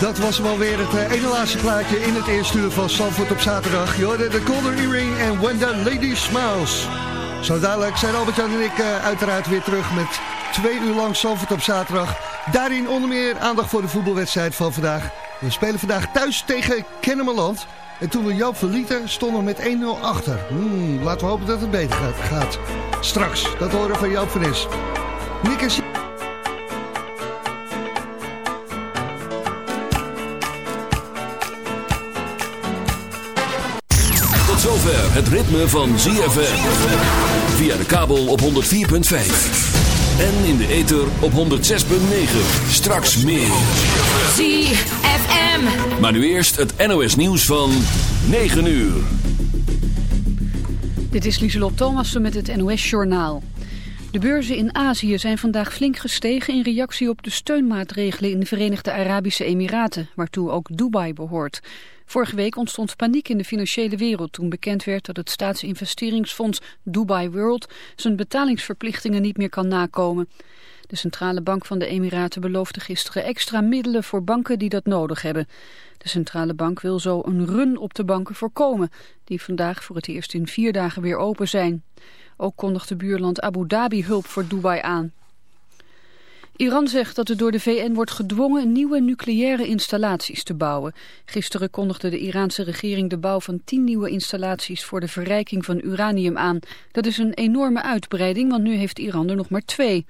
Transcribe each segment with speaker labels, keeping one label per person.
Speaker 1: Dat was wel weer het uh, ene laatste plaatje in het eerste uur van Sanford op zaterdag. Je hoorde de Golden Earring en When the Lady Smiles. Zo dadelijk zijn Albert-Jan en ik uh, uiteraard weer terug met twee uur lang Sanford op zaterdag. Daarin onder meer aandacht voor de voetbalwedstrijd van vandaag. We spelen vandaag thuis tegen Kennemerland. En toen we Joop verlieten, stonden we met 1-0 achter. Hmm, laten we hopen dat het beter gaat. Straks, dat horen van Joop van Is. Nick en
Speaker 2: Tot zover het ritme van ZFM. Via de kabel op 104.5. En in de ether op 106.9. Straks meer.
Speaker 3: ZFM.
Speaker 2: Maar nu eerst het NOS nieuws van 9 uur.
Speaker 4: Dit is Lieselot Thomassen met het NOS-journaal. De beurzen in Azië zijn vandaag flink gestegen in reactie op de steunmaatregelen in de Verenigde Arabische Emiraten, waartoe ook Dubai behoort. Vorige week ontstond paniek in de financiële wereld toen bekend werd dat het staatsinvesteringsfonds Dubai World zijn betalingsverplichtingen niet meer kan nakomen. De centrale bank van de Emiraten beloofde gisteren extra middelen voor banken die dat nodig hebben. De centrale bank wil zo een run op de banken voorkomen, die vandaag voor het eerst in vier dagen weer open zijn. Ook kondigde buurland Abu Dhabi hulp voor Dubai aan. Iran zegt dat het door de VN wordt gedwongen nieuwe nucleaire installaties te bouwen. Gisteren kondigde de Iraanse regering de bouw van tien nieuwe installaties voor de verrijking van uranium aan. Dat is een enorme uitbreiding, want nu heeft Iran er nog maar twee.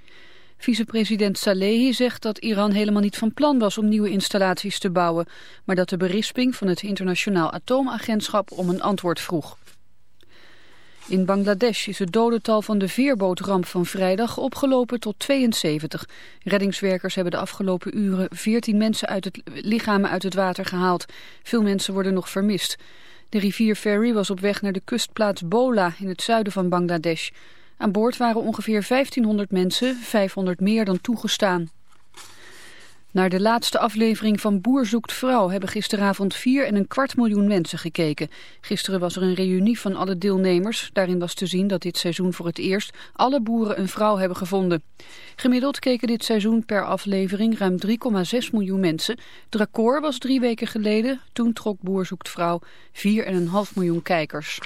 Speaker 4: Vicepresident Salehi zegt dat Iran helemaal niet van plan was om nieuwe installaties te bouwen, maar dat de berisping van het internationaal atoomagentschap om een antwoord vroeg. In Bangladesh is het dodental van de veerbootramp van vrijdag opgelopen tot 72. Reddingswerkers hebben de afgelopen uren 14 mensen uit het, lichamen uit het water gehaald. Veel mensen worden nog vermist. De rivier Ferry was op weg naar de kustplaats Bola in het zuiden van Bangladesh. Aan boord waren ongeveer 1500 mensen, 500 meer dan toegestaan. Naar de laatste aflevering van Boer zoekt vrouw hebben gisteravond vier en een kwart miljoen mensen gekeken. Gisteren was er een reunie van alle deelnemers. Daarin was te zien dat dit seizoen voor het eerst alle boeren een vrouw hebben gevonden. Gemiddeld keken dit seizoen per aflevering ruim 3,6 miljoen mensen. Record was drie weken geleden. Toen trok Boer zoekt vrouw 4,5 miljoen kijkers.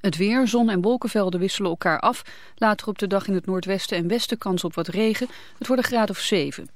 Speaker 4: Het weer, zon en wolkenvelden wisselen elkaar af. Later op de dag in het noordwesten en westen kans op wat regen. Het wordt een graad of 7.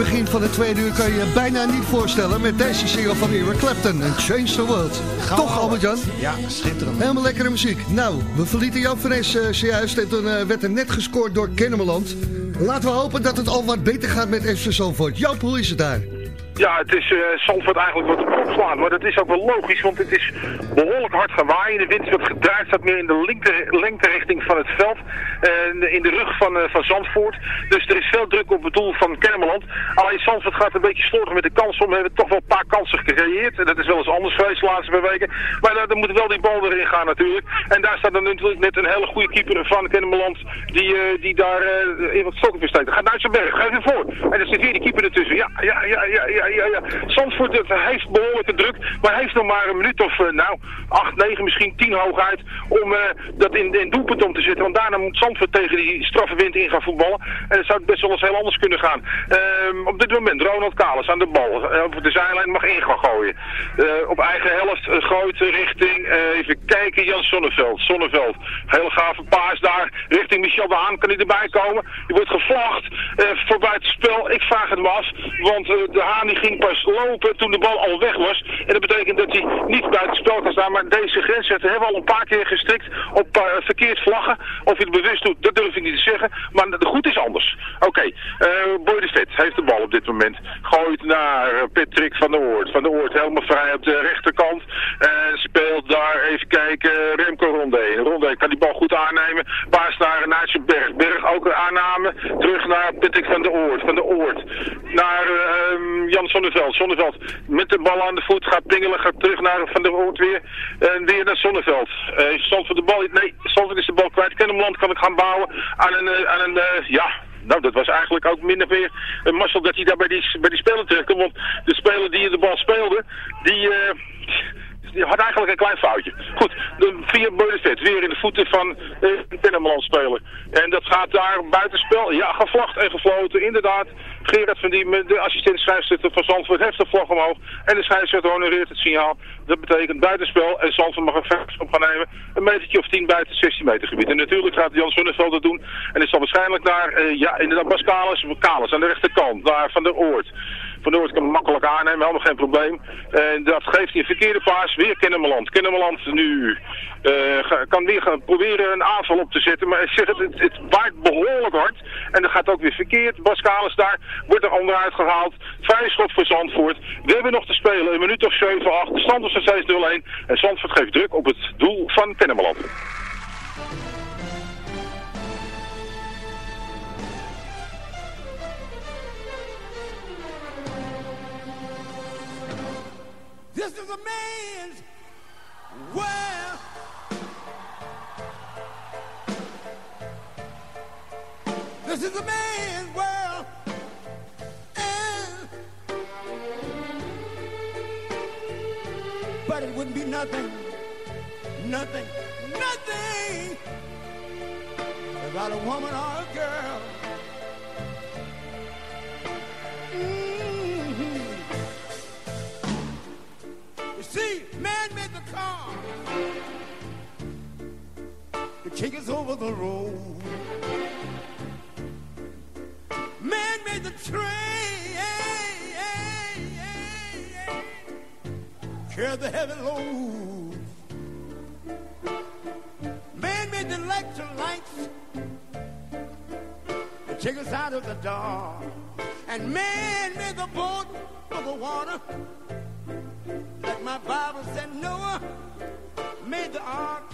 Speaker 1: Begin van de tweede uur kan je je bijna niet voorstellen met deze single van Eric Clapton en Change the World. Toch Albert-Jan?
Speaker 5: Ja, schitterend.
Speaker 1: Helemaal lekkere muziek. Nou, we verlieten Jan van Es eh, zojuist en toen eh, werd er net gescoord door Kennemerland. Laten we hopen dat het al wat beter gaat met FC Zandvoort. Joop, hoe is het daar?
Speaker 6: Ja, het is uh, Zandvoort eigenlijk wat op opslaan. Maar dat is ook wel logisch, want het is behoorlijk hard gaan waaien. De wind wat gedraaid, staat meer in de lengte, lengterichting van het veld. Uh, in de rug van, uh, van Zandvoort. Dus er is veel druk op het doel van Kennemerland. Alleen Zandvoort gaat een beetje slordig met de kansen om. We hebben toch wel een paar kansen gecreëerd. En dat is wel eens anders geweest de laatste paar weken. Maar uh, dan moet wel die bal erin gaan natuurlijk. En daar staat dan natuurlijk net een hele goede keeper van Kennemerland. Die, die daar in wat stokken versteekt. Gaat Duitsenberg, geef hem voor. En dan zit weer die keeper ertussen. Ja, ja, ja, ja, ja ja, ja. Zandvoort heeft behoorlijke druk, maar heeft nog maar een minuut of, uh, nou, 8, 9, misschien 10 hooguit om uh, dat in, in doelpunt om te zetten. Want daarna moet Zandvoort tegen die straffe wind in gaan voetballen. En het zou best wel eens heel anders kunnen gaan. Uh, op dit moment, Ronald Kalis aan de bal. over de zijlijn mag in gaan gooien. op eigen helft gooit richting, even kijken, Jan Sonneveld. Sonneveld, hele gave paas daar, richting Michel de Haan. Kan hij erbij komen? Die wordt gevlacht voorbij het spel. Ik vraag het me af, want de Haan die ging pas lopen toen de bal al weg was. En dat betekent dat hij niet buiten spel kan staan. Maar deze grensrechter hebben al een paar keer gestrikt op uh, verkeerd vlaggen. Of hij het bewust doet, dat durf ik niet te zeggen. Maar goed is anders. Oké, okay. uh, Boy de Vet heeft de bal op dit moment. Gooit naar uh, Patrick van der Oort. Van der Oort helemaal vrij op de rechterkant. En speelt daar, even kijken, Remco Rondé. Rondé kan die bal goed aannemen. Paas naar Naatje Berg. Berg ook een aanname. Terug naar Patrick van der Oort. Van der Oort. Naar um, Jan Sonneveld. Sonneveld met de bal aan de voet gaat pingelen, gaat terug naar Van der Oort weer. En weer naar Sonneveld. Uh, stand voor de bal. Nee, Sandveld is de bal kwijt. Kennemland kan ik gaan bouwen aan een, uh, aan een uh, ja... Nou, dat was eigenlijk ook min of meer een mazzel dat hij daar bij die, bij die speler terecht Want de speler die de bal speelde, die... Die had eigenlijk een klein foutje. Goed, de, via Beulefet weer in de voeten van de Pennemeland speler. En dat gaat daar buitenspel. Ja, gevlacht en gefloten, inderdaad. Gerard van Diemen, de assistent scheidsrechter van Zandvoort, heeft de vlag omhoog. En de scheidsrechter honoreert het signaal. Dat betekent buitenspel en Zandvoort mag een vechtstop gaan nemen. Een metertje of 10 buiten het 16 meter gebied. En natuurlijk gaat Jan Zonneveld dat doen. En het zal waarschijnlijk naar, eh, ja, inderdaad, Bas Kalis, Kalis aan de rechterkant, daar van de Oort. Van Noord kan hem makkelijk aannemen, helemaal geen probleem. En dat geeft hij een verkeerde paas, weer Kennemerland. Kennemerland nu eh, kan weer gaan proberen een aanval op te zetten. Maar zeg het, het, het waait behoorlijk hard. En dat gaat ook weer verkeerd. Bas Kalis daar wordt er onderuit gehaald. Vrije schot voor Zandvoort. We hebben nog te spelen, een minuut of 7, 8. De stand is nog steeds 0-1. En Zandvoort geeft druk op het doel van Kennemerland.
Speaker 7: This is a man's world. This is a man's world. And- but it wouldn't be nothing, nothing, nothing without a woman or a girl. Take us over the road. Man made the train, carry the heavy load. Man made the electric lights to take us out of the dark. And man made the boat for the water. Like my Bible said, Noah made the ark.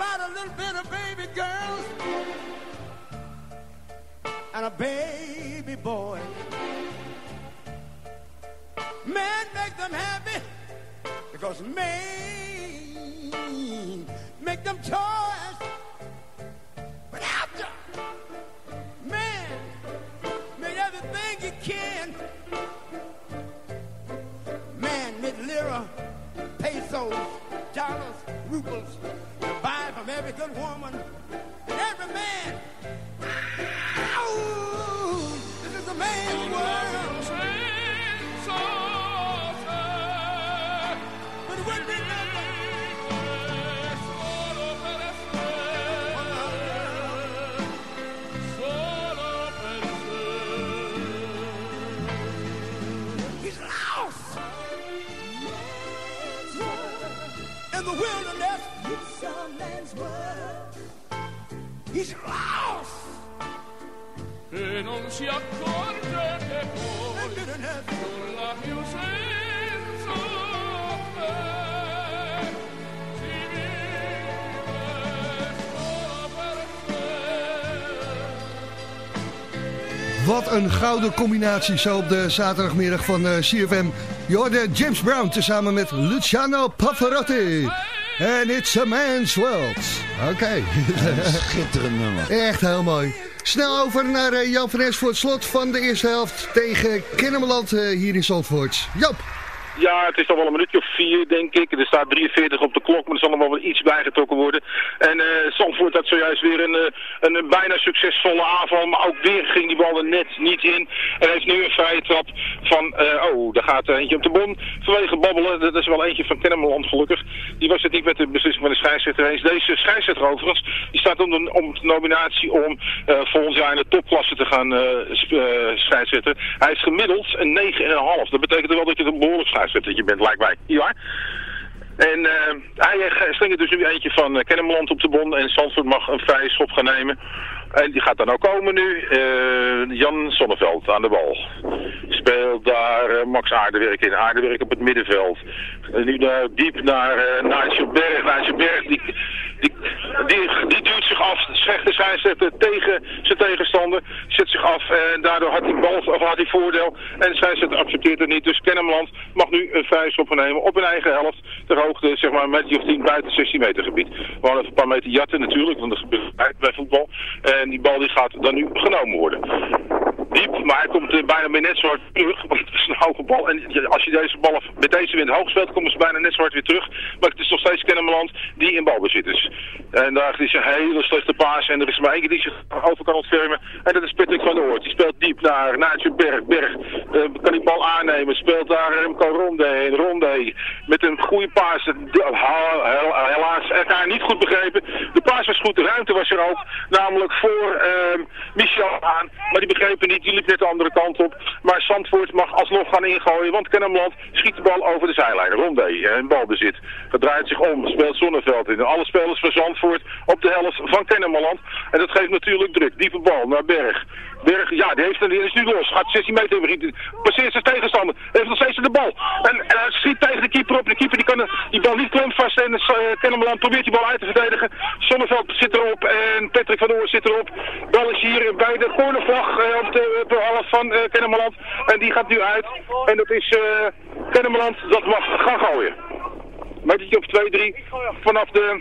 Speaker 7: About a little bit of baby girls and a baby boy. Man make them happy because man make them toys. Good woman.
Speaker 5: Si senza
Speaker 1: Wat een gouden combinatie zo op de zaterdagmiddag van eh, CFM. Je hoorde James Brown tezamen met Luciano Pavarotti. En it's a man's world. Oké.
Speaker 8: Schitterend nummer.
Speaker 1: Echt heel mooi. Snel over naar eh, Jan van Es voor het slot van de eerste helft tegen Kennemerland eh, hier in Zandvoort. Jop.
Speaker 6: Ja, het is al wel een minuutje of vier, denk ik. Er staat 43 op de klok, maar er zal nog wel iets bijgetrokken worden. En eh Zandvoort had zojuist weer een, eh, een, een bijna succesvolle aanval, maar ook weer ging die bal er net niet in. En heeft nu een vrije trap van, eh, oh, daar gaat eentje op de bon. Vanwege babbelen, dat is wel eentje van Kennemerland gelukkig. Die was het niet met de beslissing van de scheidsrechter eens. Deze scheidsrechter overigens, die staat om de, om de nominatie om eh volgend jaar in de topklasse te gaan scheidsrechten. Hij is gemiddeld een 9,5. Dat betekent wel dat je een behoorlijk scheidsrechtertje bent, lijkt mij. Ja? En eh, hij eh, slingert dus nu eentje van uh, op de bon en Zandvoort mag een vrije schop gaan nemen. En die gaat dan ook komen nu. Jan Sonneveld aan de bal. Speelt daar Max Aardewerk in. Aardewerk op het middenveld. En nu diep naar uh, Nigel Berg. Berg die, die, die, die duwt zich af. Zegt de scheidsrechter tegen zijn tegenstander. Zet zich af en daardoor had hij bal voordeel. En de scheidsrechter accepteert het niet. Dus Kennemerland mag nu een vrije schop gaan nemen op een eigen helft. Ter hoogte zeg maar een meter of 10 buiten 16 meter gebied. Gewoon even een paar meter jatten natuurlijk. Want dat gebeurt bij voetbal. En die bal die gaat dan nu genomen worden. Diep, maar hij komt uh, bijna bij net zo hard terug. Want het is een hoge bal. En als je deze bal met deze wind hoog speelt, komen ze bijna net zo hard weer terug. Maar het is nog steeds Kennemerland die in balbezit is. En daar is een hele slechte paas. En er is maar één die zich over kan ontfermen. En dat is Patrick van der Hoort. Die speelt diep naar Naatje Berg. Berg uh, kan die bal aannemen. Speelt daar Remco Ronde heen. Ronde met een goede paas. Helaas elkaar niet goed begrepen. De paas was goed. De ruimte was er ook. Namelijk voor uh, Michel aan. Maar die begrepen niet. Die liep net de andere kant op. Maar Zandvoort mag alsnog gaan ingooien. Want Kennemerland schiet de bal over de zijlijn. Ronde en balbezit. Gedraait zich om. Speelt Zonneveld in. Alle spelers van Zandvoort op de helft van Kennemerland. En dat geeft natuurlijk druk. Diepe bal naar Berg. Berg, ja, die, heeft, die is nu los. Gaat 16 meter. Passeert zijn tegenstander. Heeft nog steeds de bal. En, schiet tegen de keeper op. De keeper die kan die bal niet vast. En uh, Kennemerland probeert die bal uit te verdedigen. Zonneveld zit erop. En Patrick van Oor zit erop. Bal is hier bij de cornervlag uh, op de, op van uh, Kennemerland. En die gaat nu uit. En dat is Kennemerland dat mag gaan gooien. Metertje op 2-3 vanaf de...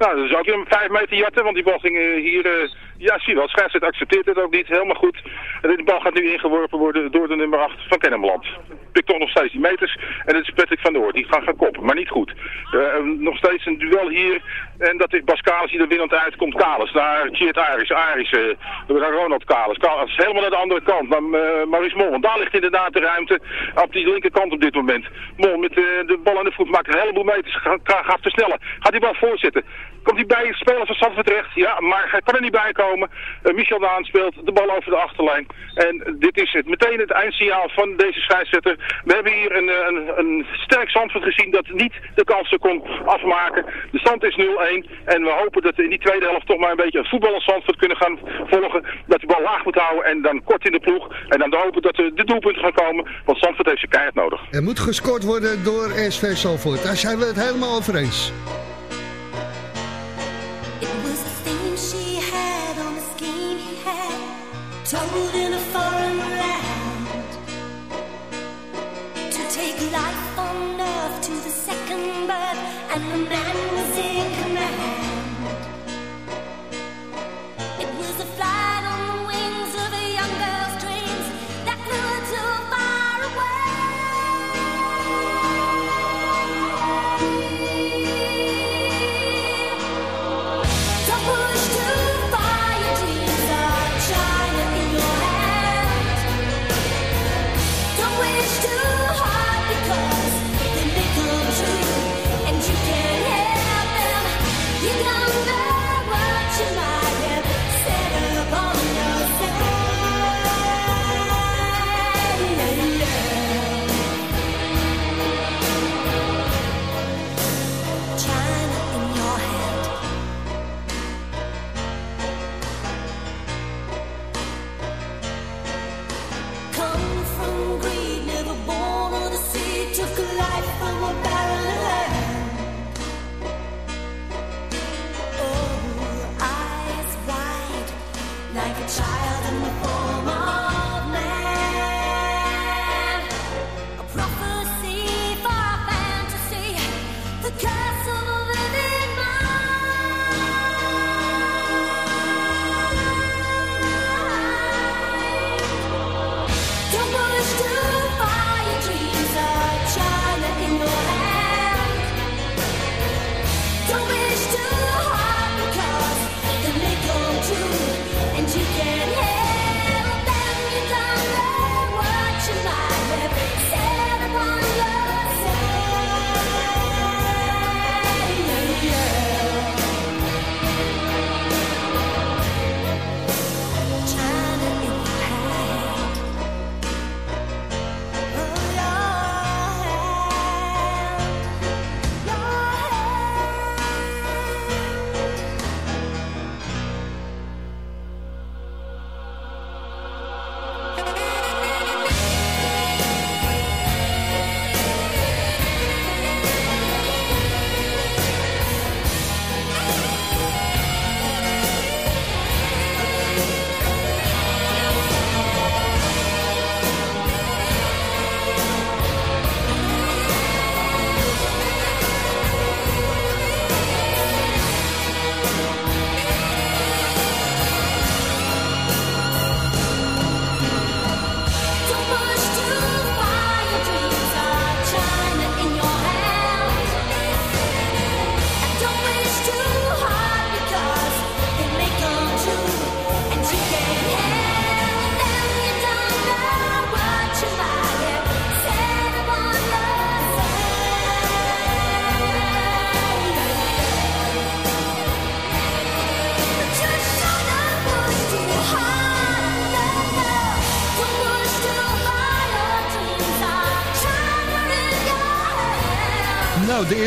Speaker 6: Nou, dat is ook een 5 meter jatten, want die bal ging hier... Uh, ja, zie wel, scheidsrechter accepteert het ook niet, helemaal goed. En de bal gaat nu ingeworpen worden door de nummer 8 van Kennemerland. Pikt toch nog steeds die meters. En dat is Patrick van der die gaat gaan koppen, maar niet goed. Uh, nog steeds een duel hier. En dat is Bas Kalis die er winnend uitkomt. Kalis, naar Tjeerd Aris. Aris, naar Ronald Kalis. Kalis helemaal naar de andere kant, naar Maurice Mol. Daar ligt inderdaad de ruimte op die linkerkant op dit moment. Mol met de bal aan de voet maakt een heleboel meters. Gaat versnellen. Gaat die bal voorzitten. Komt hij bij spelers van Zandvoort terecht? Ja, maar hij kan er niet bij komen. Uh, Michel Daan speelt de bal over de achterlijn. En dit is het. Meteen het eindsignaal van deze scheidsrechter. We hebben hier een, een, een sterk Zandvoort gezien dat niet de kansen kon afmaken. De stand is 0-1. En we hopen dat we in die tweede helft toch maar een beetje een voetbal Zandvoort kunnen gaan volgen. Dat de bal laag moet houden en dan kort in de ploeg. En dan hopen dat de, de doelpunten gaan komen. Want Zandvoort heeft zijn keihard nodig.
Speaker 1: Er moet gescoord worden door SV Zandvoort. Daar zijn we het helemaal over eens.
Speaker 9: Told in a foreign land to take life on earth to the second birth, and the man was in command.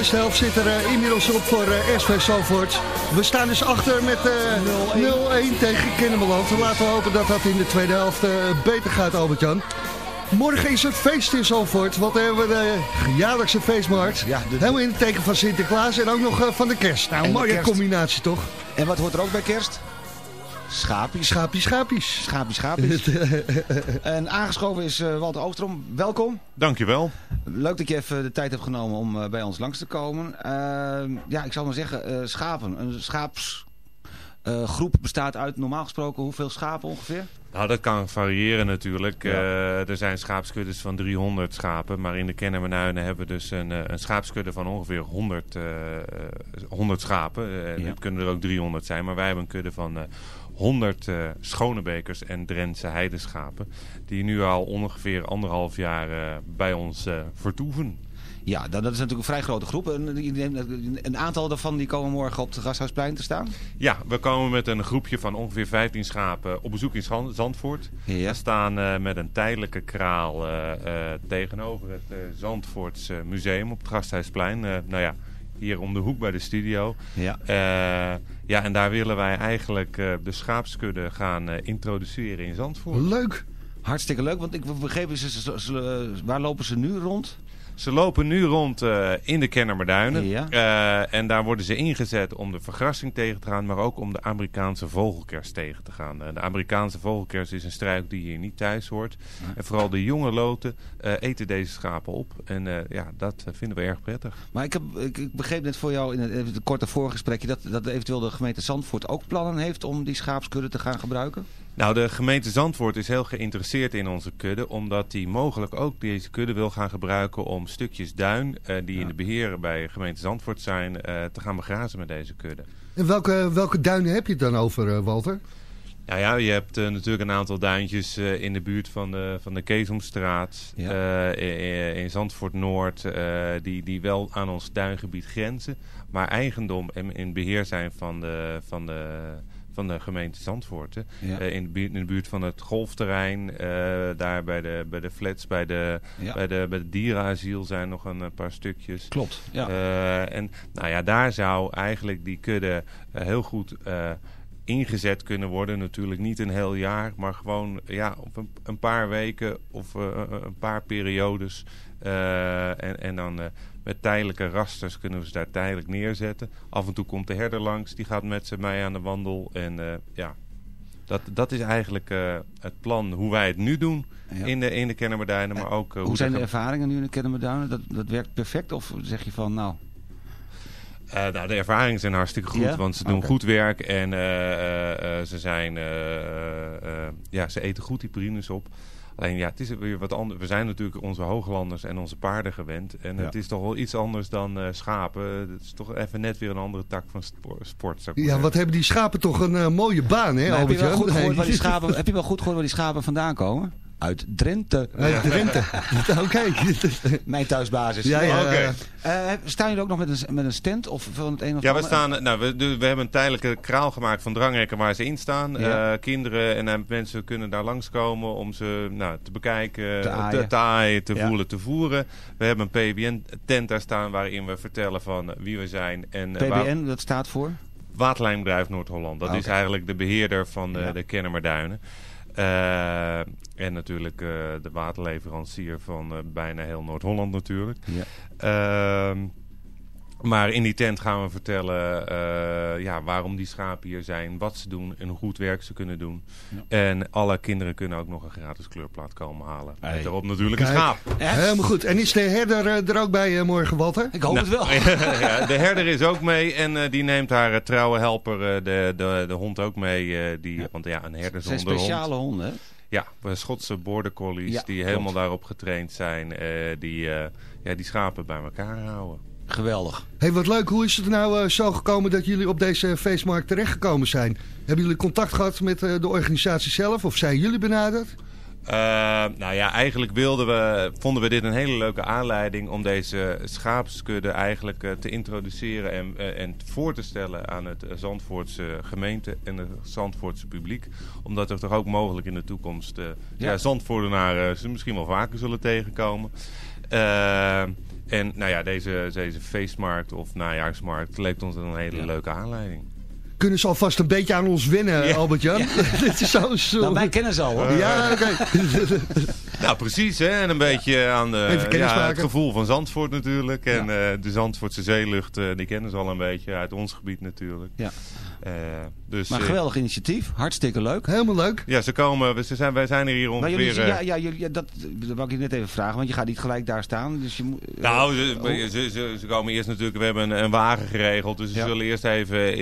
Speaker 1: Eerste helft zit er eh, inmiddels op voor eh, SV Zalvoort. We staan dus achter met eh 0-1 tegen Kennemerland. Laten we hopen dat dat in de tweede helft beter gaat, Albert-Jan. Morgen is het feest in Zalvoort, want dan hebben we de jaarlijkse feestmarkt. Helemaal in het teken van Sinterklaas en ook nog van de kerst. Nou, een
Speaker 8: de
Speaker 1: mooie
Speaker 8: kerst.
Speaker 1: combinatie toch?
Speaker 8: En wat hoort er ook bij kerst? Schapies.
Speaker 1: Schapies, schapies.
Speaker 8: Schapies, schapies. en aangeschoven is Walter Oostrom. Welkom.
Speaker 10: Dankjewel.
Speaker 8: Leuk dat je even de tijd hebt genomen om eh, bij ons langs te komen. Eh, ja, ik zal maar zeggen, eh, schapen. Een schaapsgroep bestaat uit normaal gesproken hoeveel schapen ongeveer?
Speaker 10: Nou, dat kan variëren natuurlijk. Eh, er zijn schaapskuddes van 300 schapen. Maar in de Kennemerduinen hebben we dus een, eh, een schaapskudde van ongeveer 100, eh, eh, 100 schapen. Eh,
Speaker 8: Ja.
Speaker 10: Het kunnen er ook 300 zijn. Maar wij hebben een kudde van eh 100 eh Schonebekers en Drentse heideschapen. Die nu al ongeveer anderhalf jaar eh, bij ons eh, vertoeven.
Speaker 8: Ja, dat, is natuurlijk een vrij grote groep. En, die neemt- een aantal daarvan die komen morgen op het Gasthuisplein te staan.
Speaker 10: Ja, we komen met een groepje van ongeveer 15 schapen op bezoek in Zand- Zandvoort.
Speaker 8: Ja.
Speaker 10: We staan met een tijdelijke kraal tegenover het Zandvoorts museum op het Gasthuisplein. Nou ja, hier om de hoek bij de studio.
Speaker 8: Ja.
Speaker 10: Eh, ja, en daar willen wij eigenlijk eh, de schaapskudde gaan eh, introduceren in Zandvoort.
Speaker 1: Leuk.
Speaker 8: Hartstikke leuk, want ik begreep, ze, waar lopen ze nu rond?
Speaker 10: Ze lopen nu rond eh, in de Kennemerduinen.
Speaker 8: Ja.
Speaker 10: Eh, en daar worden ze ingezet om de vergrassing tegen te gaan, maar ook om de Amerikaanse vogelkers tegen te gaan. Eh, de Amerikaanse vogelkers is een struik die hier niet thuis hoort. En vooral de jonge loten eten deze schapen op. En ja, dat vinden we erg prettig.
Speaker 8: Maar ik, heb, ik, ik begreep net voor jou in het korte voorgesprekje dat, dat eventueel de gemeente Zandvoort ook plannen heeft om die schaapskudde te gaan gebruiken.
Speaker 10: Nou, de gemeente Zandvoort is heel geïnteresseerd in onze kudde, omdat die mogelijk ook deze kudde wil gaan gebruiken om stukjes duin, eh, die in de beheer bij gemeente Zandvoort zijn, eh, te gaan begrazen met deze kudde.
Speaker 1: En welke, welke duinen heb je het dan over, eh, Walter?
Speaker 10: Nou ja, je hebt natuurlijk een aantal duintjes in de buurt van de, van de Keesomstraat,
Speaker 8: Ja.
Speaker 10: in, in Zandvoort Noord, die, die wel aan ons duingebied grenzen, maar eigendom en in beheer zijn van de, van de, van de gemeente Zandvoort.
Speaker 8: Ja.
Speaker 10: Eh, in, de buurt, in de buurt van het golfterrein, eh, daar bij de, bij de flats, bij de,
Speaker 8: Ja.
Speaker 10: bij de, bij de dierenasiel zijn nog een, eh, paar stukjes.
Speaker 8: Klopt, ja.
Speaker 10: En nou ja, daar zou eigenlijk die kudde heel goed ingezet kunnen worden. Natuurlijk niet een heel jaar, maar gewoon ja, op een, een paar weken of een paar periodes. En, en dan met tijdelijke rasters kunnen we ze daar tijdelijk neerzetten. Af en toe komt de herder langs, die gaat met ze mee aan de wandel. En eh, ja, dat, dat is eigenlijk eh, het plan hoe wij het nu doen
Speaker 8: Ja.
Speaker 10: in de, in de Kennemerduinen. Maar ook, eh,
Speaker 8: Hoe zijn de ervaringen nu in de Kennemerduinen? Dat, dat werkt perfect? Of zeg je van, nou...
Speaker 10: Nou, de ervaringen zijn hartstikke goed, want ze doen goed werk en ze, zijn, ja, ze eten goed die prines op. Alleen ja, het is weer wat anders. We zijn natuurlijk onze hooglanders en onze paarden gewend. En
Speaker 1: Ja.
Speaker 10: het is toch wel iets anders dan eh, schapen. Het is toch even net weer een andere tak van spo- sport. zou ik maar
Speaker 1: Ja, wat hebben die schapen toch een eh, mooie baan, hè,
Speaker 8: Maar heb, je wel goed gehoord waar die schapen, heb je wel goed gehoord waar die schapen vandaan komen? Uit Drenthe.
Speaker 1: Uit Drenthe. Oké.
Speaker 8: Mijn thuisbasis.
Speaker 1: Ja, ja.
Speaker 8: Eh, staan jullie ook nog met een, met een stand? Of van het een of
Speaker 10: Ja, we, staan, nou, we, we hebben een tijdelijke kraal gemaakt van dranghekken waar ze in staan.
Speaker 8: Ja.
Speaker 10: Eh, kinderen en eh, mensen kunnen daar langskomen om ze nou, te bekijken,
Speaker 8: Te aaien.
Speaker 10: te, aaien, te
Speaker 8: Ja.
Speaker 10: voelen, te voeren. We hebben een PBN-tent daar staan waarin we vertellen van wie we zijn. En, eh, waar-
Speaker 8: PBN, dat staat voor?
Speaker 10: Waterlijnbedrijf Noord-Holland. Dat
Speaker 8: Ah,
Speaker 10: is eigenlijk de beheerder van de,
Speaker 8: Ja.
Speaker 10: de Kennemerduinen. Eh, en natuurlijk eh, de waterleverancier van eh, bijna heel Noord-Holland natuurlijk.
Speaker 8: Ja.
Speaker 10: Maar in die tent gaan we vertellen eh, ja, waarom die schapen hier zijn, wat ze doen en hoe goed werk ze kunnen doen. En alle kinderen kunnen ook nog een gratis kleurplaat komen halen.
Speaker 8: Hey.
Speaker 10: Met daarop natuurlijk een schaap.
Speaker 1: Helemaal goed. En is de herder eh, er ook bij eh, morgen, Walter?
Speaker 8: Ik hoop
Speaker 10: Nou,
Speaker 8: het wel.
Speaker 10: ja, de herder is ook mee en eh, die neemt haar trouwe helper, eh, de, de, de hond ook mee. eh, die, Want ja, een herder
Speaker 8: Het zijn
Speaker 10: zonder hond.
Speaker 8: speciale honden, hè?
Speaker 10: Ja, we Schotse border collies
Speaker 8: Ja,
Speaker 10: die
Speaker 8: klopt.
Speaker 10: helemaal daarop getraind zijn. eh, die, eh, ja, die schapen bij elkaar houden.
Speaker 8: Geweldig.
Speaker 1: hey, wat leuk. Hoe is het nou eh, zo gekomen dat jullie op deze feestmarkt terechtgekomen zijn? Hebben jullie contact gehad met eh, de organisatie zelf? Of zijn jullie benaderd?
Speaker 10: Eh, nou ja, eigenlijk wilden we, vonden we dit een hele leuke aanleiding om deze schaapskudde eigenlijk eh, te introduceren en, eh, en voor te stellen aan het eh, Zandvoortse gemeente en het Zandvoortse publiek. Omdat er toch ook mogelijk in de toekomst eh ja.
Speaker 8: Ja.
Speaker 10: Zandvoortenaren ze misschien wel vaker zullen tegenkomen. Eh, en nou ja, deze, deze feestmarkt of najaarsmarkt leek ons een hele leuke aanleiding.
Speaker 1: Kunnen ze alvast een beetje aan ons wennen,
Speaker 10: Ja.
Speaker 1: Albert-Jan? Dit is zo, zo...
Speaker 8: Nou, wij kennen ze al hoor.
Speaker 1: Ja, oké.
Speaker 10: Nou, precies, hè? En een beetje aan de, ja, het gevoel van Zandvoort natuurlijk. En eh, de Zandvoortse zeelucht, eh, die kennen ze al een beetje uit ons gebied natuurlijk.
Speaker 8: Ja.
Speaker 10: Eh, dus,
Speaker 8: Maar geweldig initiatief. Hartstikke leuk.
Speaker 1: Helemaal leuk.
Speaker 10: Ja, ze komen, we- ze zijn, wij zijn er hier
Speaker 8: Maar
Speaker 10: ongeveer...
Speaker 8: jullie, ja, ja, jullie, ja, dat, dat wou ik je net even vragen, want je gaat niet gelijk daar staan. Dus je moet,
Speaker 10: Nou, ze,
Speaker 8: oh,
Speaker 10: ze, ze, ze komen eerst natuurlijk, we hebben een, een wagen geregeld. Dus ze
Speaker 8: Ja.
Speaker 10: zullen eerst even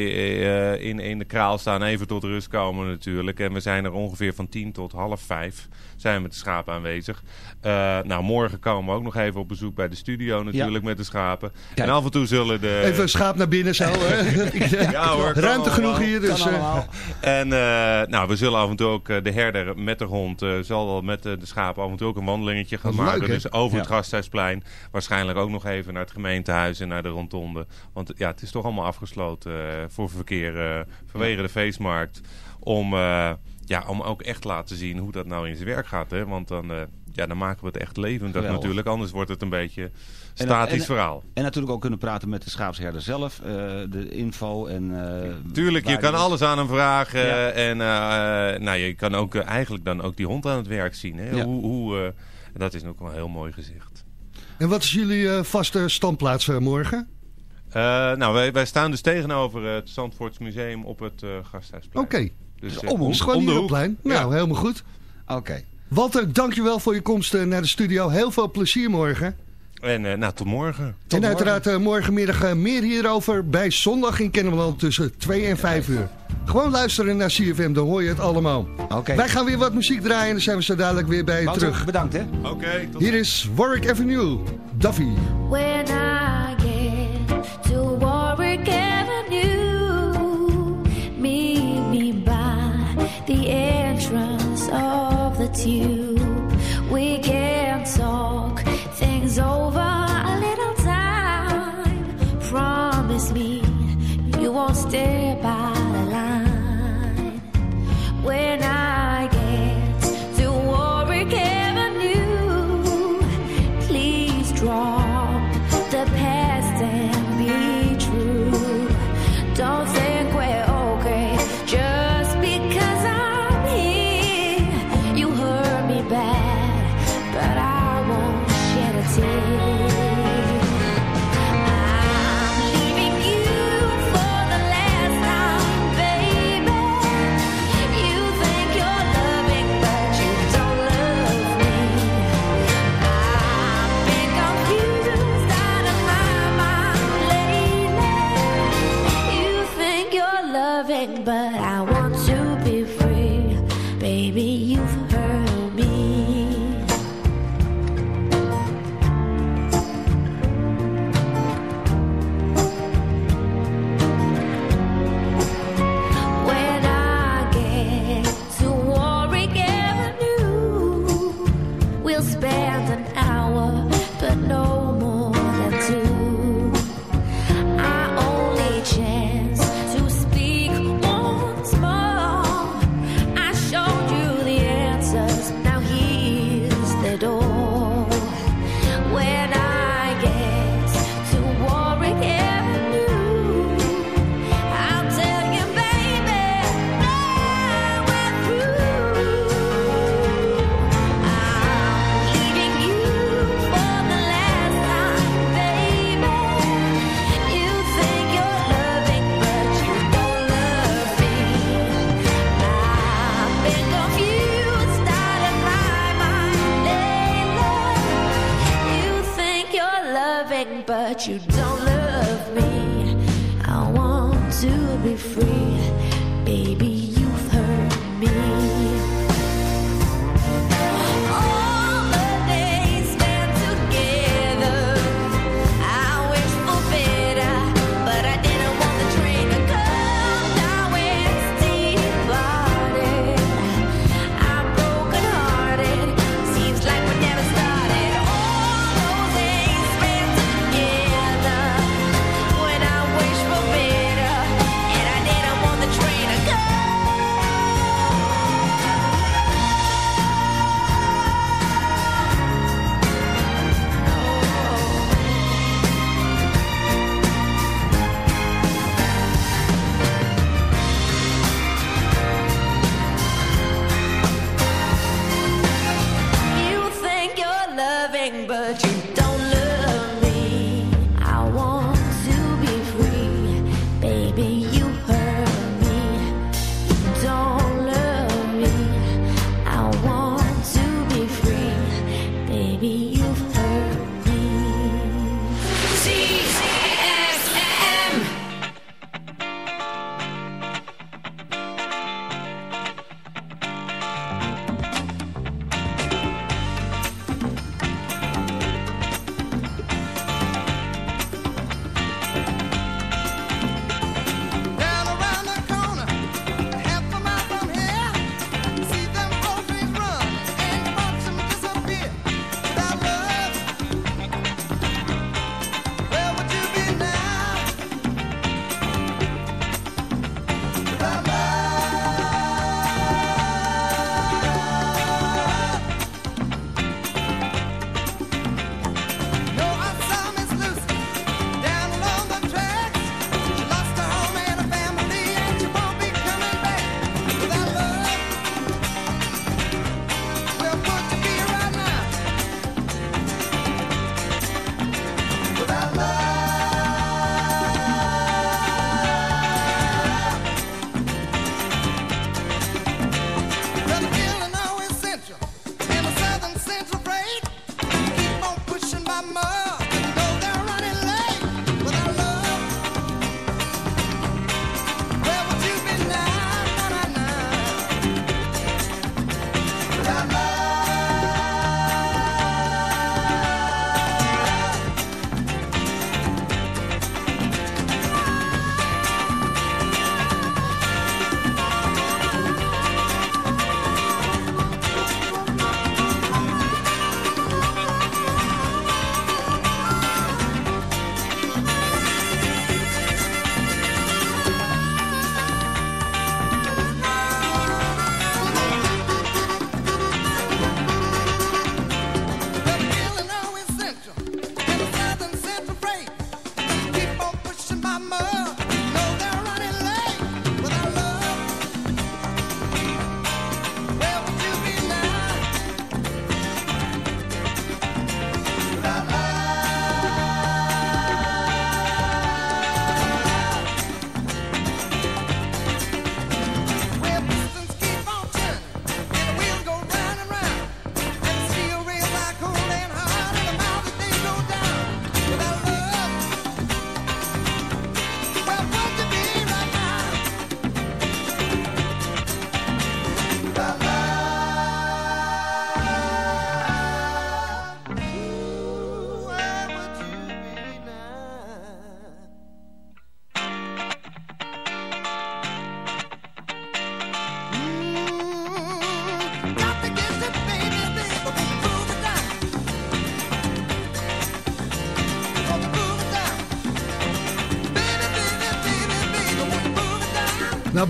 Speaker 10: eh, in, in de kraal staan, even tot rust komen natuurlijk. En we zijn er ongeveer van tien tot half vijf zijn we met de schapen aanwezig. Eh, nou, morgen komen we ook nog even op bezoek bij de studio natuurlijk met de schapen.
Speaker 8: Kijk.
Speaker 10: En af en toe zullen de...
Speaker 1: Even een schaap naar binnen zo. Hè?
Speaker 10: Ja hoor,
Speaker 1: Ruimte genoeg
Speaker 10: allemaal.
Speaker 1: hier. Dus, eh.
Speaker 10: En eh, nou, we zullen af en toe ook de herder met de hond, eh, zal wel met de schapen af en toe ook een wandelingetje gaan
Speaker 1: leuk,
Speaker 10: maken. dus over het
Speaker 8: Ja.
Speaker 10: Gasthuisplein. Waarschijnlijk ook nog even naar het gemeentehuis en naar de rondonde. Want ja, het is toch allemaal afgesloten voor verkeer vanwege de feestmarkt. Om, eh, ja, om ook echt te laten zien hoe dat nou in zijn werk gaat. Hè? Want dan, eh, ja, dan maken we het echt levend
Speaker 8: Geweldig.
Speaker 10: natuurlijk. Anders wordt het een beetje statisch
Speaker 8: en-
Speaker 10: verhaal.
Speaker 8: En natuurlijk ook kunnen praten met de schaapsherder zelf. eh, de info en... eh,
Speaker 10: Tuurlijk, je kan alles aan hem vragen.
Speaker 8: Ja.
Speaker 10: En eh, nou, je kan ook eh, eigenlijk dan ook die hond aan het werk zien. Hè?
Speaker 8: Ja.
Speaker 10: Hoe, hoe, eh, dat is ook wel een heel mooi gezicht.
Speaker 1: En wat is jullie eh, vaste standplaats eh, morgen?
Speaker 10: Eh, nou, wij, wij staan dus tegenover het Zandvoorts Museum op het eh Gasthuisplein.
Speaker 1: Oké.
Speaker 10: Dus,
Speaker 1: Dus
Speaker 10: eh,
Speaker 1: om ons gewoon
Speaker 10: om
Speaker 1: hier op plein.
Speaker 10: Ja.
Speaker 1: Nou, helemaal goed.
Speaker 8: Oké.
Speaker 1: Walter, dankjewel voor je komst naar de studio. Heel veel plezier morgen.
Speaker 10: En eh, nou, tot morgen.
Speaker 1: en uiteraard morgenmiddag meer hierover bij Zondag in Kennemerland tussen 2 en 5 uur. Gewoon luisteren naar CFM, dan hoor je het allemaal.
Speaker 8: Oké.
Speaker 1: Wij gaan weer wat muziek draaien en dan zijn we zo dadelijk weer bij je terug.
Speaker 8: bedankt hè.
Speaker 10: Oké, tot
Speaker 1: Hier is Warwick Avenue, Duffy.
Speaker 9: When I of the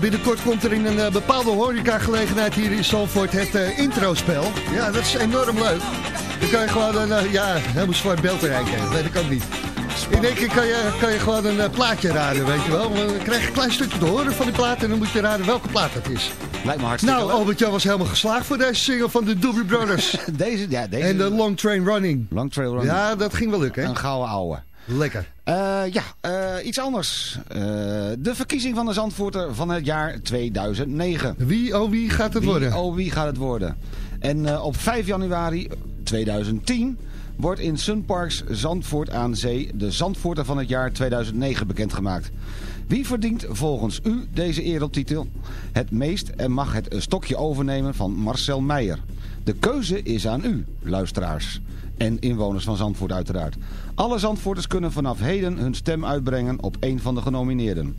Speaker 1: binnenkort komt er in een eh, bepaalde horecagelegenheid hier in Zandvoort het eh, introspel. Ja, dat is enorm leuk. Dan kan je gewoon een, eh, ja, helemaal zwart beeld bereiken. Dat weet ik ook niet. In één keer kan je, kan je gewoon een plaatje raden, weet je wel. Dan krijg je een klein stukje te horen van die plaat en dan moet je raden welke plaat het is.
Speaker 8: Lijkt me hartstikke
Speaker 1: Nou. Albert-Jan was helemaal geslaagd voor deze single van de Doobie Brothers.
Speaker 8: deze, ja, deze.
Speaker 1: En de Long Train Running.
Speaker 8: Long Trail Running.
Speaker 1: Ja, dat ging wel lukken, hè?
Speaker 8: Een gouden ouwe.
Speaker 1: Lekker.
Speaker 8: Eh, ja, eh, iets anders. Eh, de verkiezing van de Zandvoorter van het jaar 2009.
Speaker 1: Wie, oh wie gaat het
Speaker 8: Wie,
Speaker 1: worden?
Speaker 8: Oh, wie gaat het worden? En eh, op 5 januari 2010 wordt in Sunparks Zandvoort aan Zee de Zandvoorter van het jaar 2009 bekendgemaakt. Wie verdient volgens u deze edeltitel het meest en mag het stokje overnemen van Marcel Meijer? De keuze is aan u, luisteraars. En inwoners van Zandvoort uiteraard. Alle Zandvoorters kunnen vanaf heden hun stem uitbrengen op een van de genomineerden.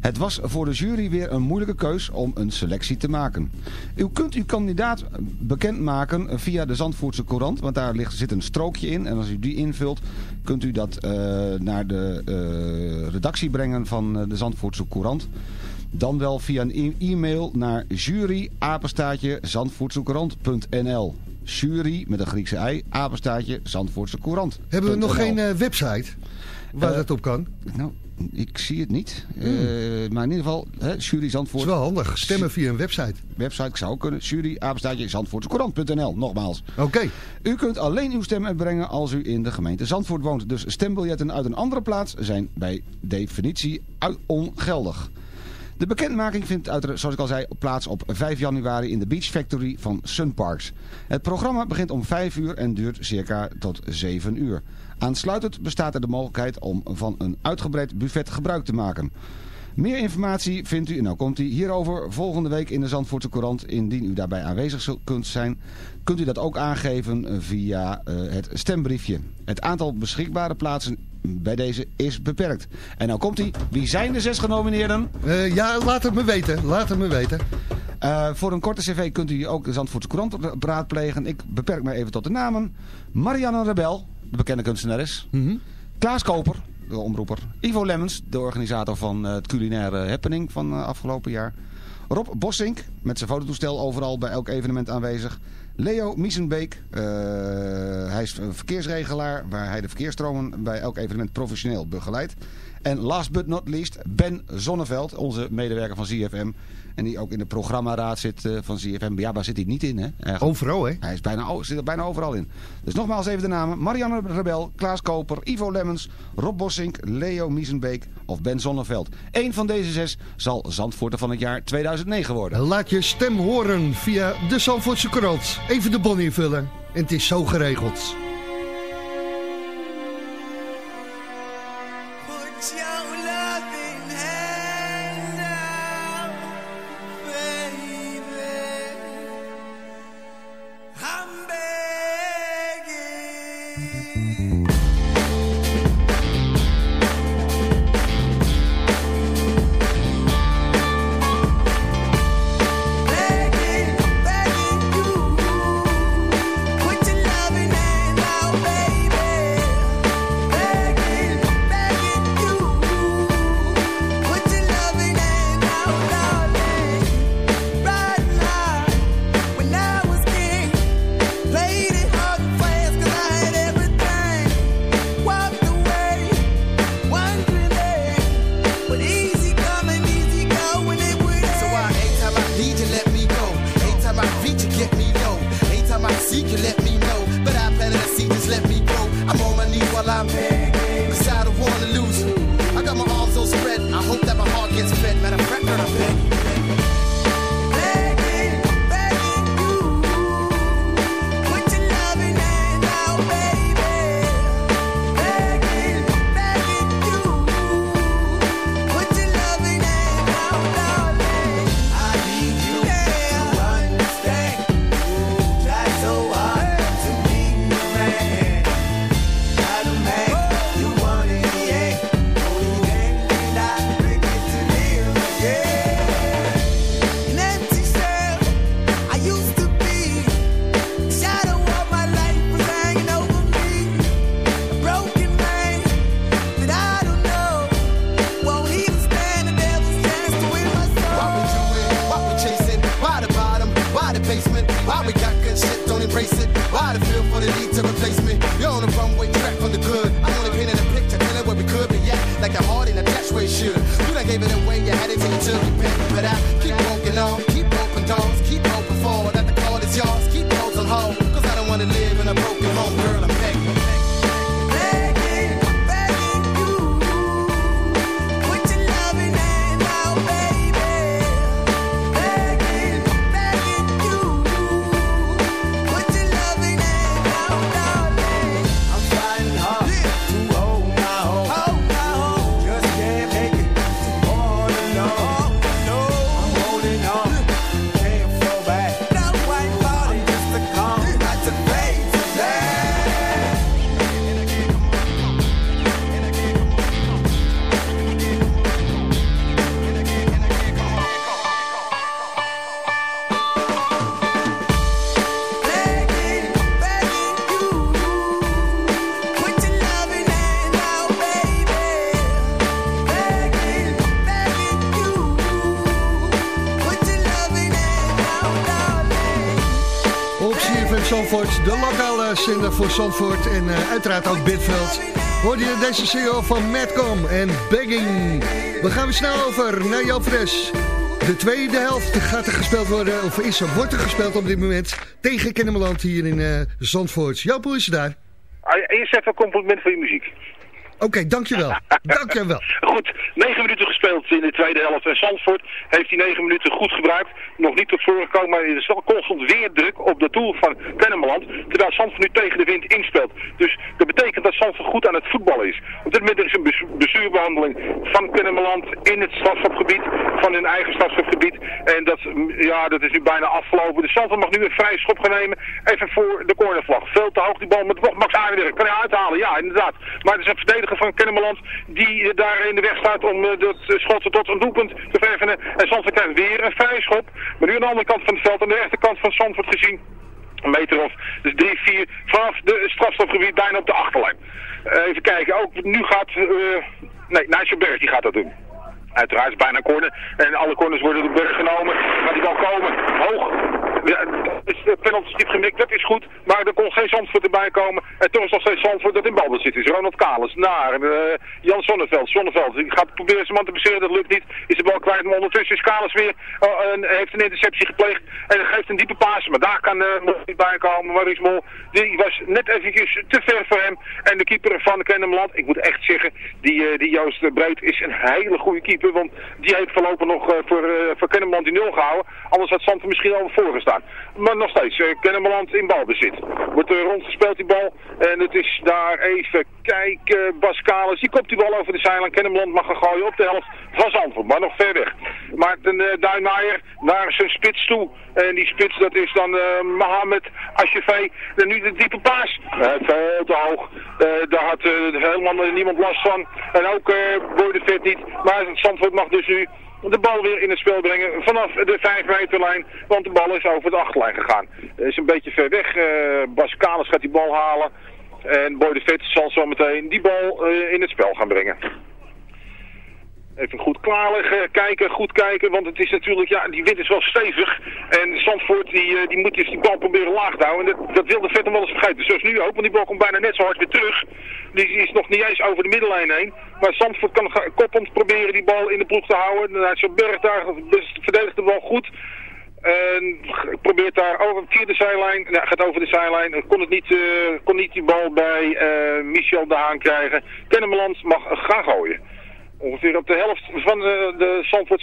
Speaker 8: Het was voor de jury weer een moeilijke keus om een selectie te maken. U kunt uw kandidaat bekendmaken via de Zandvoortse Courant, want daar ligt, zit een strookje in. En als u die invult, kunt u dat eh, naar de eh, redactie brengen van eh, de Zandvoortse Courant. Dan wel via een e-mail naar jury zandvoortsecourant.nl Jury met een Griekse ei, apenstaatje Zandvoortse Courant.
Speaker 1: Hebben we nog geen eh, website waar
Speaker 8: Eh,
Speaker 1: dat op kan?
Speaker 8: Nou, ik zie het niet. Eh, maar in ieder geval, hè, jury Zandvoort.
Speaker 1: Het is wel handig. Stemmen via een website.
Speaker 8: Website zou kunnen. Jury, apenstaatje, Zandvoortsecourant.nl. Nogmaals.
Speaker 1: Oké.
Speaker 8: U kunt alleen uw stem uitbrengen als u in de gemeente Zandvoort woont. Dus stembiljetten uit een andere plaats zijn bij definitie ongeldig. De bekendmaking vindt, zoals ik al zei, plaats op 5 januari in de Beach Factory van Sunparks. Het programma begint om 5 uur en duurt circa tot 7 uur. Aansluitend bestaat er de mogelijkheid om van een uitgebreid buffet gebruik te maken. Meer informatie vindt u, en nou komt u hierover volgende week in de Zandvoortse Courant. Indien u daarbij aanwezig kunt zijn, kunt u dat ook aangeven eh, via eh, het stembriefje. Het aantal beschikbare plaatsen bij deze is beperkt. En nou komt hij. Wie zijn de zes genomineerden?
Speaker 1: Eh, ja, laat het me weten. Laat het me weten.
Speaker 8: Eh, voor een korte cv kunt u ook de Zandvoortse Courant ra- raadplegen. Ik beperk me even tot de namen. Marianne Rebel, de bekende kunstenares. Klaas Koper, de omroeper. Ivo Lemmens, de organisator van eh, het culinaire happening van afgelopen jaar. Rob Bossink, met zijn fototoestel overal bij elk evenement aanwezig. Leo Miesenbeek, eh, hij is een verkeersregelaar waar hij de verkeersstromen bij elk evenement professioneel begeleidt. En last but not least Ben Zonneveld, onze medewerker van ZFM. En die ook in de programmaraad zit eh, van ZFM. Ja, waar zit hij niet in, hè? Eigenlijk.
Speaker 1: Overal, hè?
Speaker 8: Hij is bijna, zit er bijna overal in. Dus nogmaals even de namen. Marianne Rebel, Klaas Koper, Ivo Lemmens, Rob Bossink, Leo Miesenbeek of Ben Zonneveld. Eén van deze zes zal Zandvoorter van het jaar 2009 worden.
Speaker 1: Laat je stem horen via de Zandvoortse Courant. Even de bon invullen. En het is zo geregeld. De lokale zender voor Zandvoort en eh, uiteraard ook Bitveld. Hoor je deze CEO van Madcom en Begging. We gaan weer snel over naar Joop Fres. De tweede helft gaat er gespeeld worden, of is er, wordt er gespeeld op dit moment tegen Kennemerland hier in eh, Zandvoort. Joop, hoe is het daar?
Speaker 6: Ah, Eerst even een compliment voor je muziek.
Speaker 1: Oké, dankjewel. dankjewel.
Speaker 6: Goed, negen minuten gespeeld in de tweede helft. En Zandvoort heeft die negen minuten goed gebruikt. Nog niet tot voren gekomen, maar er is wel constant weer druk op de doel van Kennemerland. Terwijl Zandvoort nu tegen de wind inspeelt. Dus dat betekent dat Zandvoort goed aan het voetballen is. Op dit moment is een bes- bestuurbehandeling van Kennemerland in het strafschopgebied. Van hun eigen strafschopgebied. En dat, mm, ja, dat is nu bijna afgelopen. Dus Zandvoort mag nu een vrije schop gaan nemen. Even voor de cornervlag. Veel te hoog die bal. Toch Max Aardenwerk kan hij uithalen. Ja, inderdaad. Maar het is een van Kennemerland die eh, daar in de weg staat om eh, dat eh, schot tot een doelpunt te verven. En Zandvoort krijgt weer een vrije schop. Maar nu aan de andere kant van het veld. Aan de rechterkant van Zandvoort gezien. Een meter of dus drie, vier vanaf de strafstofgebied bijna op de achterlijn. Even kijken, ook nu gaat, eh nee, Nigel Berg die gaat dat doen. Uiteraard is bijna corner. En alle corners worden door Berg genomen. Gaat die bal komen. Hoog. Ja, de penalty diep gemikt. Dat is goed. Maar er kon geen Zandvoort erbij komen. En toch is nog steeds Zandvoort dat in balbezit is. Ronald Kalis. Naar. eh, Jan Sonneveld. Sonneveld. Die gaat proberen zijn man te baseren. Dat lukt niet. Is de bal kwijt. Maar ondertussen is Kalis weer. en heeft een interceptie gepleegd. En geeft een diepe paas. Maar daar kan eh nog niet bij komen. Maurice Mol. Die was net eventjes te ver voor hem. En de keeper van Kennemerland. Ik moet echt zeggen. Die, eh, die Joost Breed is een hele goede keeper. Want die heeft voorlopig nog eh, voor, eh voor die nul gehouden. Anders had Zandvoort misschien al voor gestaan. Maar nog steeds. eh Kennemerland in balbezit. Wordt er rondgespeeld die bal. En het is daar even kijken. Bas Kalis. Die kopt die bal over de zijlijn. Kennemerland mag gaan gooien op de helft van Zandvoort. Maar nog ver weg. Maarten uh, Duinmaier naar zijn spits toe. En die spits dat is dan eh Mohamed Ashefé. En nu de diepe paas. Eh, veel te hoog. Eh, daar had eh, helemaal niemand last van. En ook eh Boy niet. Maar Zandvoort mag dus nu de bal weer in het spel brengen vanaf de 5 meterlijn. Want de bal is over de achterlijn gegaan. Is een beetje ver weg. Eh, Bas Kalis gaat die bal halen. En Boy de Vet zal zo meteen die bal eh, in het spel gaan brengen. Even goed klaarleggen, kijken, goed kijken, want het is natuurlijk, ja, die wind is wel stevig. En Zandvoort, die, eh, die moet dus die bal proberen laag te houden. En dat, dat wil de vet hem wel eens vergeten. Zoals nu ook, want die bal komt bijna net zo hard weer terug. Die is nog niet eens over de middellijn heen. Maar Zandvoort kan koppend proberen die bal in de ploeg te houden. Dan zo'n berg daar, verdedigt de bal goed. En probeert daar over via de zijlijn, ja, gaat over de zijlijn. Kon, het niet, eh, kon niet die bal bij eh, Michel de Haan krijgen. Kennemerland mag gaan gooien. Ongeveer op de helft van de, de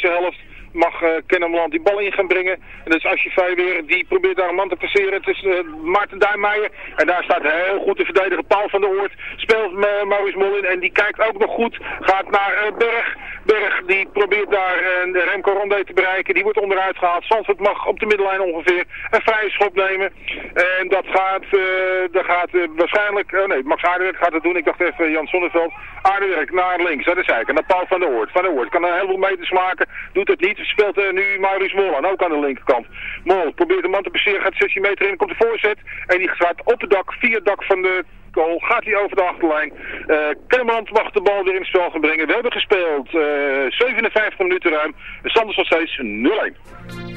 Speaker 6: helft mag Kennemerland die bal in gaan brengen. En dat is Asje weer, die probeert daar een man te passeren. Het is eh, Maarten Duijmeijer. En daar staat heel goed de verdediger Paul van der Oort. Speelt uh, Maurice Mol in en die kijkt ook nog goed. Gaat naar eh, Berg. Berg die probeert daar de Remco Rondé te bereiken. Die wordt onderuit gehaald. Zandvoort mag op de middenlijn ongeveer een vrije schop nemen. En dat gaat, dat gaat waarschijnlijk... nee, Max Aardewerk gaat het doen. Ik dacht even Jan Sonneveld. Aardewerk naar links, naar de zijkant. Naar Paul van der Oort. Van der Oort kan een heleboel meters maken. Doet het niet. Speelt er nu Maurice Mol aan. Ook aan de linkerkant. Mol probeert de man te passeren. Gaat 16 meter in. Komt de voorzet. En die gaat op het dak. Via het dak van de goal. Gaat hij over de achterlijn. Uh, Kennemerland mag de bal weer in het spel gaan brengen. We hebben gespeeld uh, 57 minuten ruim. Is nog steeds 0-1.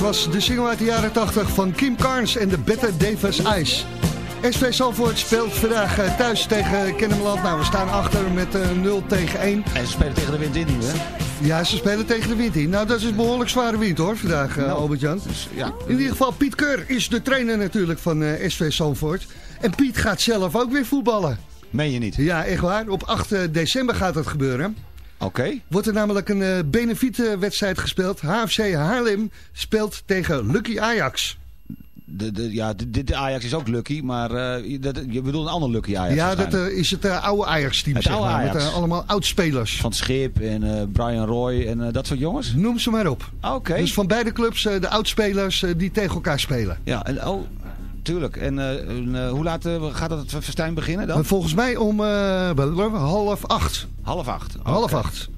Speaker 1: Was de single uit de jaren 80 van Kim Carnes en de Better Davis Ice. SV Zalvoort speelt vandaag eh, thuis tegen Kennemerland. Nou, we staan achter met eh, 0 tegen 1.
Speaker 8: En ze spelen tegen de wind in nu, hè?
Speaker 1: Ja, ze spelen tegen de wind in. Nou, dat is behoorlijk zware wind hoor, vandaag, eh,
Speaker 8: Nou,
Speaker 1: Albert-Jan.
Speaker 8: ja.
Speaker 1: In ieder geval, Piet Keur is de trainer natuurlijk van eh, SV Zalvoort. En Piet gaat zelf ook weer voetballen.
Speaker 8: Meen je niet?
Speaker 1: Ja, echt waar. Op 8 december gaat dat gebeuren.
Speaker 8: Oké.
Speaker 1: Wordt er namelijk een eh benefietwedstrijd gespeeld. HFC Haarlem speelt tegen Lucky Ajax.
Speaker 8: De, de, ja, dit, dit Ajax is ook lucky, maar eh, dat, je bedoelt een ander lucky Ajax
Speaker 1: ja, dat eh, is het oude Ajax-team, zeg
Speaker 8: oude
Speaker 1: maar. Met
Speaker 8: Ajax.
Speaker 1: eh, allemaal oudspelers.
Speaker 8: Van Schip en Brian Roy en dat soort jongens?
Speaker 1: Noem ze maar op.
Speaker 8: Oké.
Speaker 1: Dus van beide clubs de oudspelers die tegen elkaar spelen.
Speaker 8: Ja, en, oh, tuurlijk. En, eh, eh, hoe laat eh, gaat dat festijn beginnen dan?
Speaker 1: Volgens mij om half acht.
Speaker 8: Half acht.
Speaker 1: Half
Speaker 8: Oké.
Speaker 1: acht.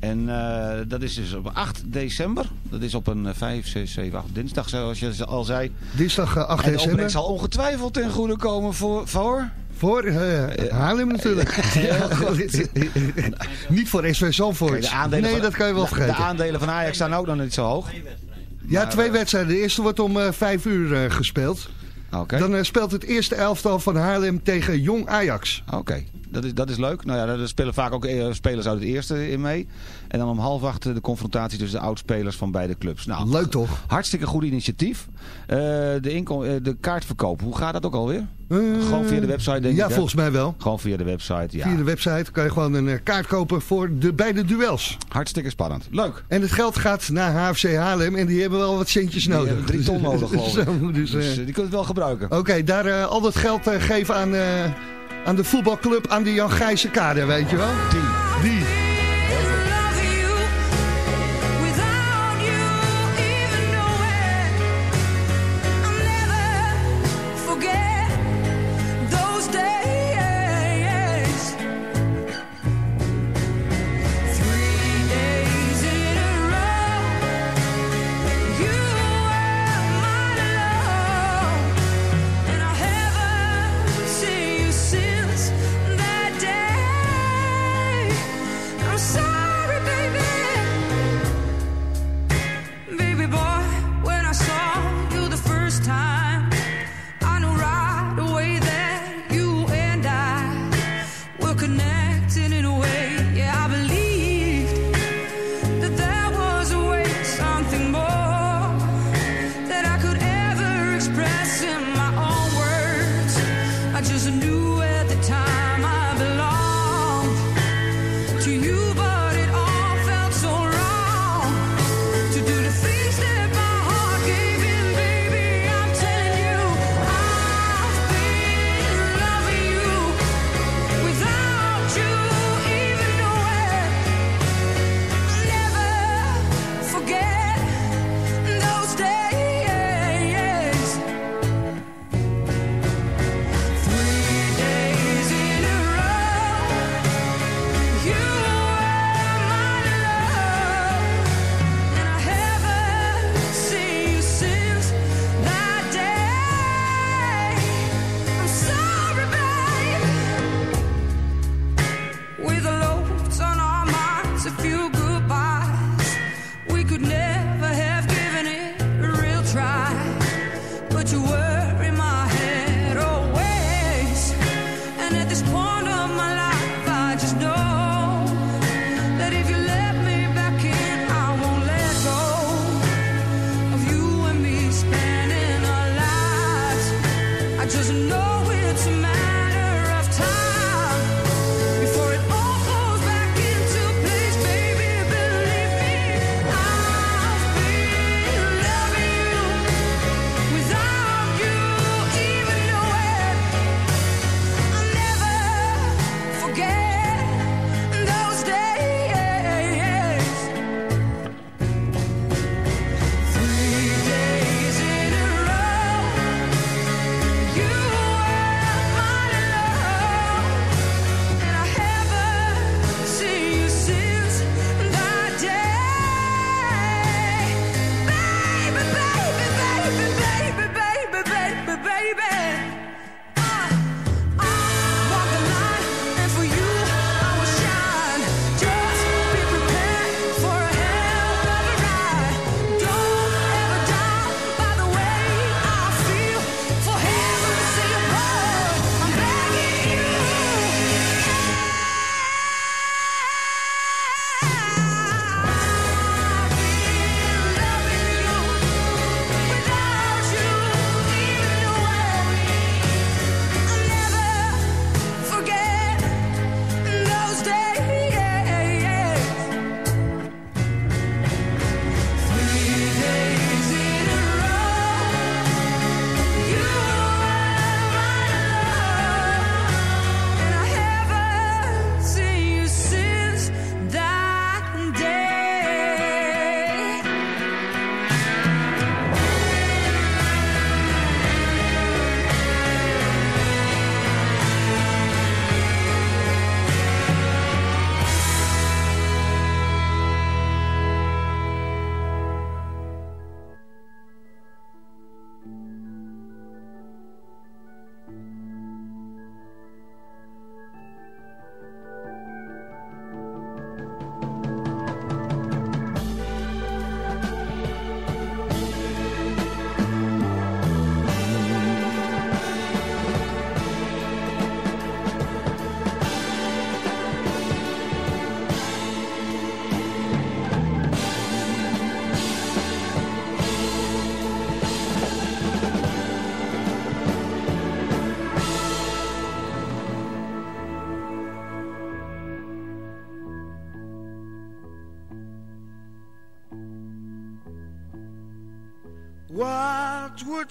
Speaker 8: En eh, dat is dus op 8 december. Dat is op een eh, 5, 6, 7, 8 dinsdag, zoals je al zei.
Speaker 1: Dinsdag eh, 8
Speaker 8: en de
Speaker 1: december.
Speaker 8: zal ongetwijfeld ten goede komen voor... voor?
Speaker 1: Voor Haarlem natuurlijk. Niet voor SV Zandvoort.
Speaker 8: Kijk,
Speaker 1: nee,
Speaker 8: van-
Speaker 1: dat kan je wel vergeten.
Speaker 8: De aandelen van Ajax staan ook nog niet zo hoog.
Speaker 1: ja, twee wedstrijden. De eerste wordt om vijf uur gespeeld. Dan eh, speelt het eerste elftal van Haarlem tegen Jong Ajax.
Speaker 8: Oké, dat, is, dat is leuk. Nou ja, daar spelen vaak ook eh, spelers uit het eerste in mee. En dan om half acht eh, de confrontatie tussen de oudspelers van beide clubs. Nou,
Speaker 1: Leuk toch?
Speaker 8: Hartstikke goed initiatief. Eh, de, inkom, eh, de kaartverkoop, hoe gaat dat ook alweer? Gewoon via de website denk
Speaker 1: ja,
Speaker 8: ik. hè?
Speaker 1: volgens mij wel.
Speaker 8: Gewoon via de website, ja.
Speaker 1: Via de website kan je gewoon een kaart kopen voor de beide duels.
Speaker 8: Hartstikke spannend. Leuk.
Speaker 1: En het geld gaat naar HFC Haarlem en die hebben wel wat centjes
Speaker 8: Die
Speaker 1: nodig.
Speaker 8: hebben drie ton nodig geloof ik.
Speaker 1: Zo, dus,
Speaker 8: Dus, die kunt het wel gebruiken.
Speaker 1: Oké, daar al dat geld geven aan, aan de voetbalclub aan de Jan Gijzen kade, weet je wel?
Speaker 8: Die.
Speaker 1: Die.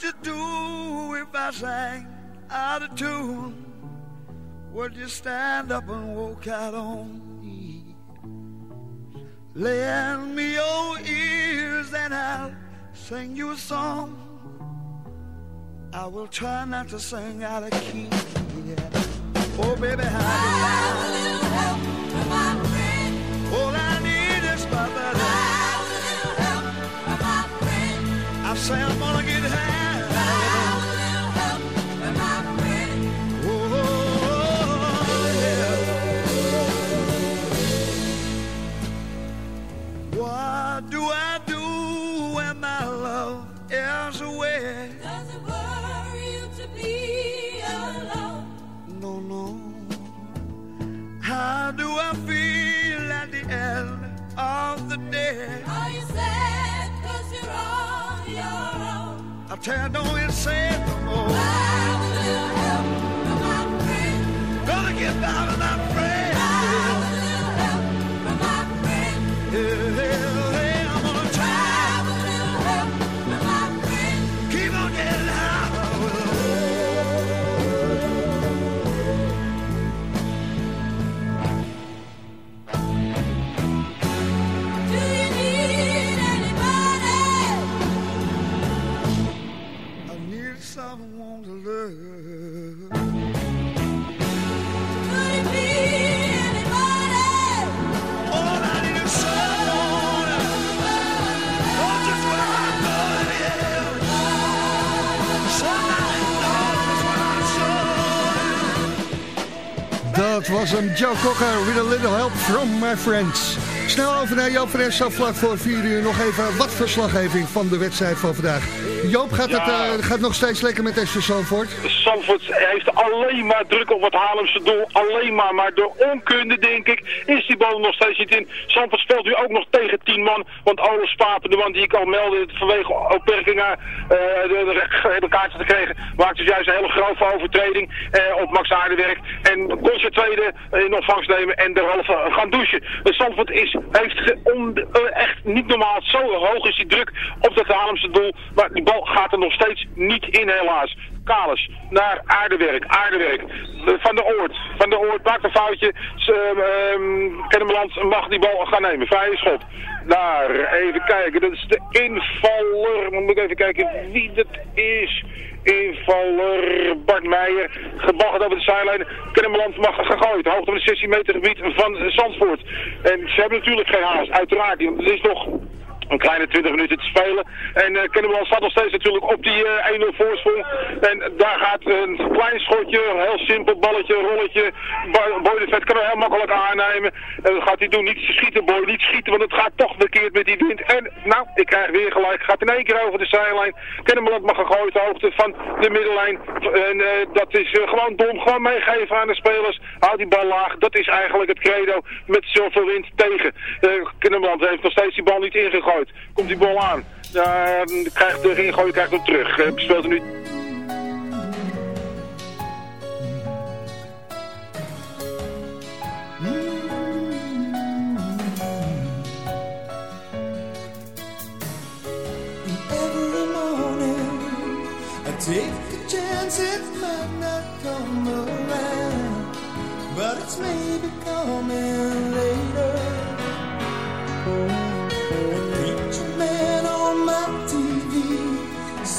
Speaker 11: What'd you do if I
Speaker 7: sang out of tune? Would you stand up and walk out on me? Lend me your ears and I'll sing you a song. I will try not to sing out of key. Yeah. Oh, baby, how do you little help from my friend. All I need is
Speaker 9: my brother. I have a little
Speaker 7: help from my friend. I say I'm gonna
Speaker 9: Are you said was you're on your own.
Speaker 7: I tell you, don't it sad no more.
Speaker 9: Why will you help
Speaker 12: my friend? Gonna get
Speaker 1: down without friend. Joe Cocker, with a little help from my friends. Snel over naar Joop van vlak voor 4 uur. Nog even wat verslaggeving van de wedstrijd van vandaag. Joop, gaat het eh, gaat nog steeds lekker met SV Zandvoort?
Speaker 6: Zandvoort heeft alleen maar druk op het Haarlemse doel. Alleen maar. Maar door onkunde, denk ik, is die bal nog steeds niet in. Zandvoort speelt nu ook nog tegen 10 man. Want Olaf Spapen, de man die ik al meldde vanwege beperkingen eh de, de kaartje te krijgen, maakt dus juist een hele grove overtreding eh, op Max Aardenwerk. En kon zijn tweede in ontvangst nemen en derhalve gaan douchen. Dus Zandvoort is, heeft on- echt niet normaal. Zo hoog is die druk op dat Haarlemse doel. Maar die bal gaat er nog steeds niet in helaas. Kalis naar Aardewerk. Aardewerk. Eh, Van de Oort. Van de Oort maakt een foutje. Z- ehm, Kennemerland mag die bal gaan nemen. Vrije schop. Daar, even kijken. Dat is de invaller. Moet ik even kijken wie dat is. Invaller Bart Meijer. Gebal gaat over de zijlijn. Kennemerland mag gegooid. Hoogte van het 16 meter gebied van Zandvoort. En ze hebben natuurlijk geen haast. Uiteraard. Het is nog een kleine 20 minuten te spelen. En uh, staat nog steeds natuurlijk op die eh, 1-0 voorsprong. En daar gaat een klein schotje, een heel simpel balletje, rolletje. Bo- Boy kan heel makkelijk aannemen. En dat gaat hij doen. Niet schieten, Boy, niet schieten, want het gaat toch verkeerd met die wind. En nou, ik krijg weer gelijk. Gaat in één keer over de zijlijn. Kennemerland mag gegooid de hoogte van de middellijn. En eh, dat is eh, gewoon dom. Gewoon meegeven aan de spelers. Houd die bal laag. Dat is eigenlijk het credo met zoveel wind tegen. Uh, heeft nog steeds die bal niet ingegooid. Komt die bal aan. Daar krijgt de ingooien krijgt hem terug. Uh, speelt er nu
Speaker 7: take a chance it might not come around, but it's maybe coming later.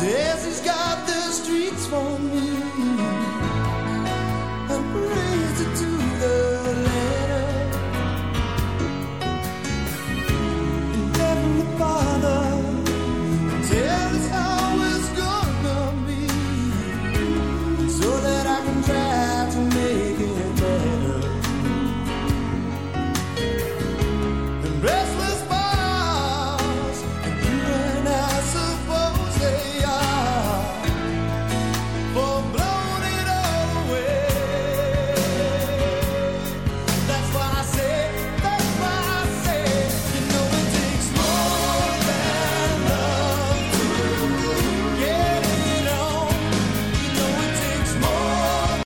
Speaker 7: Says he's got the streets for me.